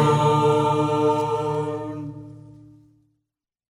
Lord.